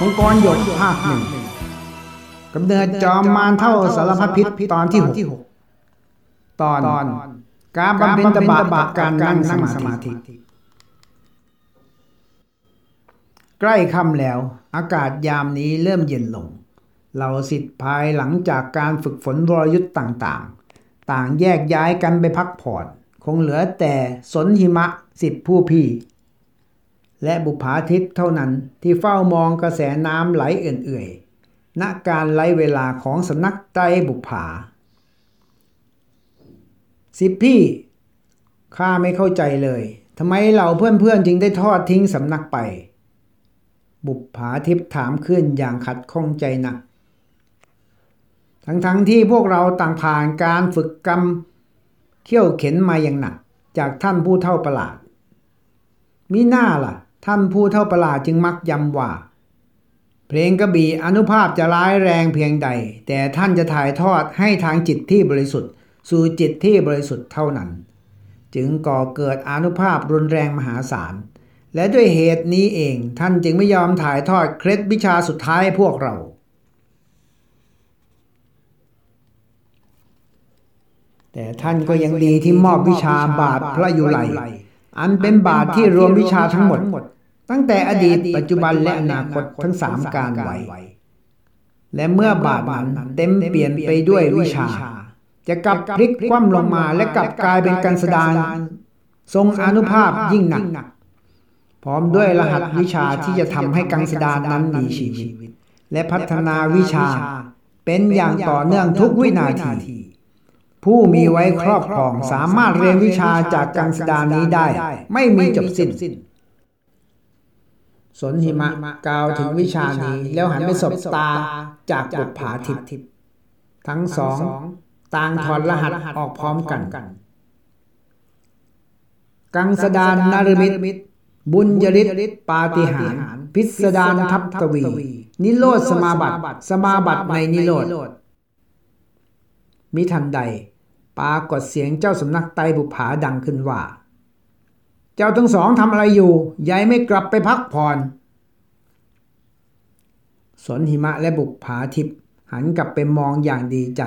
มังกรหยดภาคหนึ่งกำเนิดจอมมารเท่าสารพัดพิษตอนที่หกตอนการบำเพ็ญตบะการนั่งสมาธิ ใกล้ค่ำแล้ว อากาศยามนี้เริ่มเย็นลง เราสิทธิ์ภายหลังจากการฝึกฝนวรยุทธ์ต่างๆ ต่างแยกย้ายกันไปพักผ่อน คงเหลือแต่สนหิมะสิบผู้พี่ และบุภาทิพย์เท่านั้นที่เฝ้ามองกระแสน้ำไหลเอื่อยๆณการไล่เวลาของสำนักไตรบุภาสิบพี่ข้าไม่เข้าใจเลยทำไมเหล่าเพื่อนๆจึงได้ทอดทิ้งสำนักไป บุปผาทิพย์ถามขึ้นอย่างขัดข้องใจหนัก ทั้งๆทที่พวกเราต่างผ่านการฝึกกรรมเขี่ยวเข็นมาอย่างหนัก จากท่านผู้เท่าประหลาดมิหน่าล่ะ ท่านผู้เท่าประหลาดจึงมักย้ำว่า เพลงกระบี่อนุภาพจะร้ายแรงเพียงใด แต่ท่านจะถ่ายทอดให้ทางจิตที่บริสุทธิ์ สู่จิตที่บริสุทธิ์เท่านั้น จึงก่อเกิดอนุภาพรุนแรงมหาศาล และด้วยเหตุนี้เองท่านจึงไม่ยอมถ่ายทอดเคล็ดวิชาสุดท้ายให้พวกเราแต่ท่านก็ยังดีที่มอบวิชาบาทพระยุไล อันเป็นบาทที่รวมวิชาทั้งหมด ตั้งแต่อดีตปัจจุบันและอนาคตทั้งสามการไหว และเมื่อบาทนั้นเต็มเปลี่ยนไปด้วยวิชา จะกลับพลิกคว่ำลงมาและกลับกลายเป็นการแสดงทรงอนุภาพยิ่งหนัก พร้อมด้วยรหัสวิชาที่จะทำให้กังสดานนั้นมีชีวิต และพัฒนาวิชาเป็นอย่างต่อเนื่องทุกวินาที ผู้มีไว้ครอบครองสามารถเรียนวิชาจากกังสดานนี้ได้ ไม่มีจบสิ้น สนหิมะกล่าวถึงวิชานี้แล้วหันไปสบตาจากบุปผาทิพย์ทั้งสองต่างถอดรหัสออกพร้อมกัน กังสดานนารมิตรบุญยริศปาฏิหาร พิสดารทัพกวี นิโรธสมาบัติ สมาบัติในนิโรธ มิทันใดปรากฏเสียงเจ้าสำนักไตบุภาดังขึ้นว่า เจ้าทั้งสองทำอะไรอยู่ยายไม่กลับไปพักผ่อน สนหิมะและบุผาทิพหันกลับไปมองอย่างดีใจ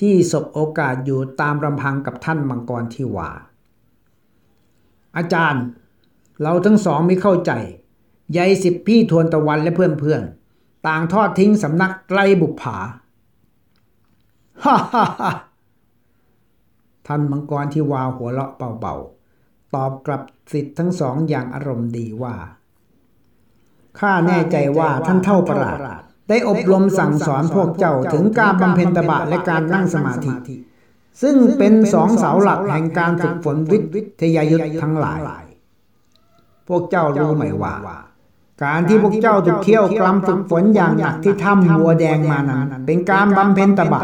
ที่สบโอกาสอยู่ตามลำพังกับท่านมังกรที่ว่า อาจารย์ เราทั้งสองไม่เข้าใจยายสิบพี่ทวนตะวันและเพื่อนๆต่างทอดทิ้งสำนักไตรบุผา ฮ่าฮ่าฮ่าท่านมังกรที่วาหัวเราะเบาๆ ตอบกลับสิทธิ์ทั้งสองอย่างอารมณ์ดีว่า ข้าแน่ใจว่าท่านเท่าประหลาด ได้อบรมสั่งสอนพวกเจ้าถึงการบำเพ็ญตบะและการนั่งสมาธิ ซึ่งเป็นสองเสาหลักแห่งการฝึกฝนวิทยายุทธ์ทั้งหลาย พวกเจ้ารู้ไหมว่า การที่พวกเจ้าถูกเที่ยวกลำฝึกฝนอย่างหนักที่ถ้ำบัวแดงมานั้น เป็นการบำเพ็ญตบะ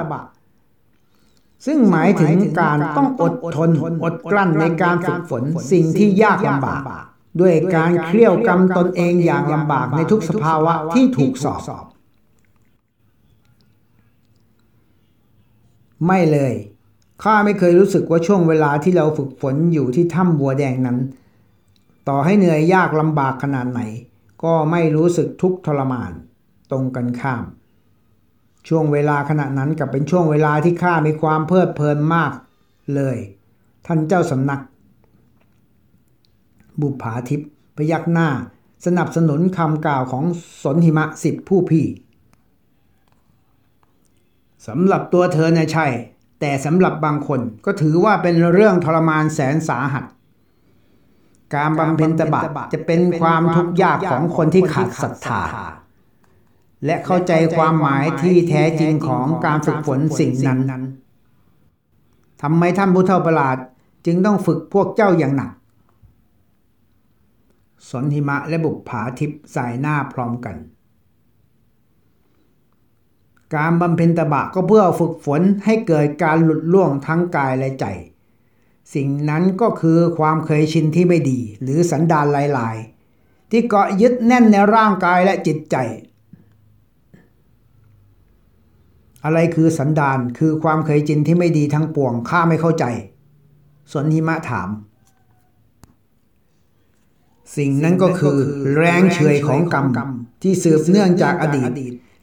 ซึ่งหมายถึงการต้องอดทนอดกลั้นในการฝึกฝนสิ่งที่ยากลำบาก ด้วยการเคลี่ยวกรรมตนเองอย่างลำบากในทุกสภาวะที่ถูกสอบ ไม่เลย ข้าไม่เคยรู้สึกว่าช่วงเวลาที่เราฝึกฝนอยู่ที่ถ้ำบัวแดงนั้น ต่อให้เหนื่อยยากลำบากขนาดไหน ก็ไม่รู้สึกทุกข์ทรมาน ตรงกันข้าม ช่วงเวลาขณะนั้นกับเป็นช่วงเวลาที่ข้ามีความเพลิดเพลินมากเลย ท่านเจ้าสำนัก บุภาทิพย์พยักหน้า สนับสนุนคำกล่าวของสนหิมะสิบผู้พี่สำหรับตัวเธอเนี่ยใช่ แต่สำหรับบางคนก็ถือว่าเป็นเรื่องทรมานแสนสาหัส การบำเพ็ญตบะจะเป็นความทุกข์ยากของคนที่ขาดศรัทธา และเข้าใจความหมายที่แท้จริงของการฝึกฝนสิ่งนั้นทำไมท่านผู้เฒ่าประหลาดจึงต้องฝึกพวกเจ้าอย่างหนัก สนหิมะและบุปผาทิพย์สายหน้าพร้อมกัน การบำเพ็ญตบะก็เพื่อฝึกฝนให้เกิดการหลุดล่วงทั้งกายและใจ สิ่งนั้นก็คือความเคยชินที่ไม่ดีหรือสันดานลายๆ ที่เกาะยึดแน่นในร่างกายและจิตใจ อะไรคือสันดานคือความเคยชินที่ไม่ดีทั้งปวงข้าไม่เข้าใจ สนหิมะถาม สิ่งนั้นก็คือแรงเฉยของกรรมที่สืบเนื่องจากอดีต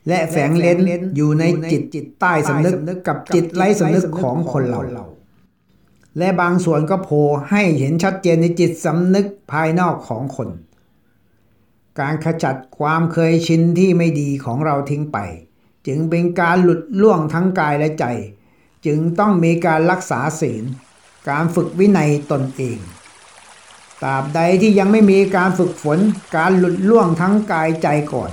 และแฝงเลนอยู่ในจิตจิตใต้สำนึกกับจิตไร้สำนึกของคนเราและบางส่วนก็โผล่ให้เห็นชัดเจนในจิตสำนึกภายนอกของคน การขจัดความเคยชินที่ไม่ดีของเราทิ้งไป จึงเป็นการหลุดล่วงทั้งกายและใจ จึงต้องมีการรักษาศีล การฝึกวินัยตนเองตราบใดที่ยังไม่มีการฝึกฝนการหลุดล่วงทั้งกายใจก่อน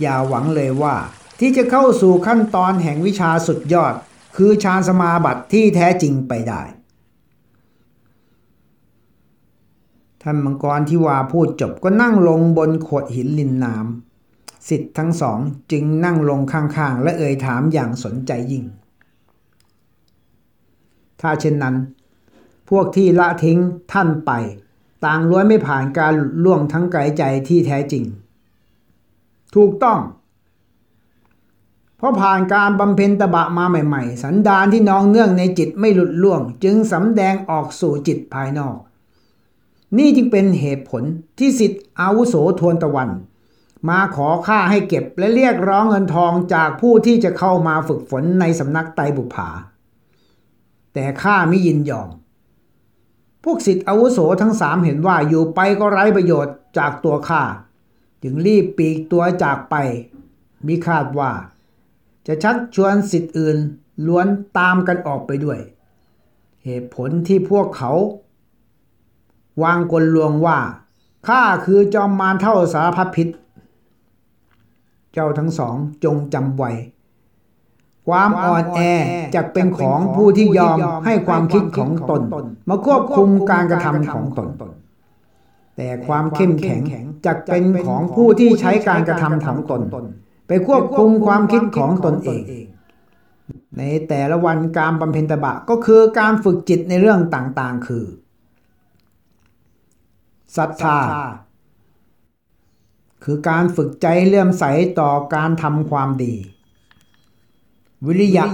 อย่าหวังเลยว่า ที่จะเข้าสู่ขั้นตอนแห่งวิชาสุดยอด คือฌานสมาบัติที่แท้จริงไปได้ท่านมังกรที่วาพูดจบก็นั่งลงบนโขดหินลินน้ำ สิทธิ์ทั้งสองจึงนั่งลงข้างๆ และเอ่ยถามอย่างสนใจยิ่ง ถ้าเช่นนั้น พวกที่ละทิ้งท่านไป ต่างล้วนไม่ผ่านการล่วงทั้งกายใจที่แท้จริง ถูกต้อง เพราะผ่านการบำเพ็ญตบะมาใหม่ๆ สันดานที่นองเนื่องในจิตไม่หลุดล่วง จึงสำแดงออกสู่จิตภายนอก นี่จึงเป็นเหตุผลที่สิทธิอาวุโสทวนตะวัน มาขอค่าให้เก็บและเรียกร้องเงินทองจากผู้ที่จะเข้ามาฝึกฝนในสำนักไตบุภา แต่ข้าไม่ยินยอม พวกสิทธิอาวุโสทั้งสามเห็นว่าอยู่ไปก็ไร้ประโยชน์จากตัวข้าจึงรีบปีกตัวจากไปมีคาดว่า จะชักชวนสิทธิ์อื่นล้วนตามกันออกไปด้วย เหตุผลที่พวกเขา วางกลลวงว่าข้าคือจอมมารเท่าสารพัดพิษ จ้าทั้งสองจงจำไว้ ความอ่อนแอจะเป็นของผู้ที่ยอมให้ความคิดของตน มาควบคุมการกระทำของตน แต่ความเข้มแข็งจะเป็นของผู้ที่ใช้การกระทำของตน ไปควบคุมความคิดของตนเอง ในแต่ละวันการบำเพ็ญตบะก็คือการฝึกจิตในเรื่องต่างๆ คือศรัทธา คือการฝึกใจเลื่อมใสต่อการทำความดี วิริยะ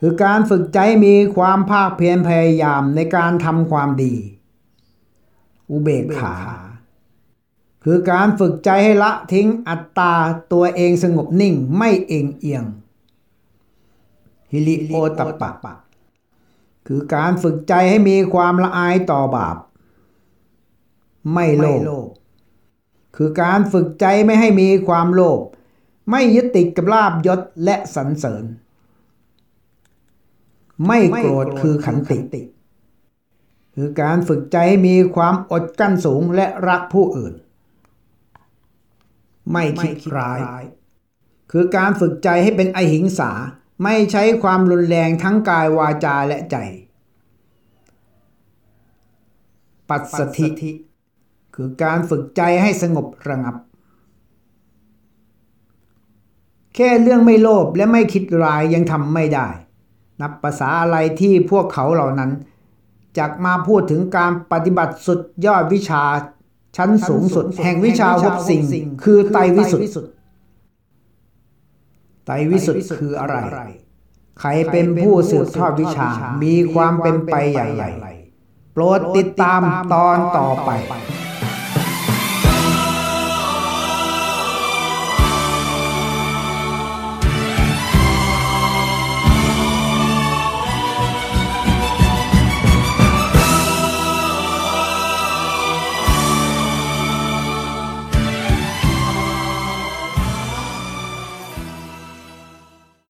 คือการฝึกใจมีความภาคเพียรพยายามในการทำความดี อุเบกขา คือการฝึกใจให้ละทิ้งอัตตาตัวเองสงบนิ่งไม่เองเอียง ฮิริโอตปะคือการฝึกใจให้มีความละอายต่อบาป ไม่โลภ คือการฝึกใจไม่ให้มีความโลภไม่ยึดติดกับลาบยศและสรรเสริญ ไม่โกรธคือขันติ คือการฝึกใจให้มีความอดกั้นสูงและรักผู้อื่น ไม่คิดร้าย คือการฝึกใจให้เป็นอหิงสา ไม่ใช้ความรุนแรงทั้งกายวาจาและใจ ปัสสธิ คือการฝึกใจให้สงบระงับ แค่เรื่องไม่โลภและไม่คิดร้ายยังทำไม่ได้ นับภาษาอะไรที่พวกเขาเหล่านั้นจากมาพูดถึงการปฏิบัติสุดยอดวิชาชั้นสูงสุด แห่งวิชาหกสิ่ง คือไตวิสุทธิ์ไตวิสุทธิ์คืออะไร ใครเป็นผู้สืบทอดวิชา มีความเป็นไปอย่างไร โปรดติดตามตอนต่อไป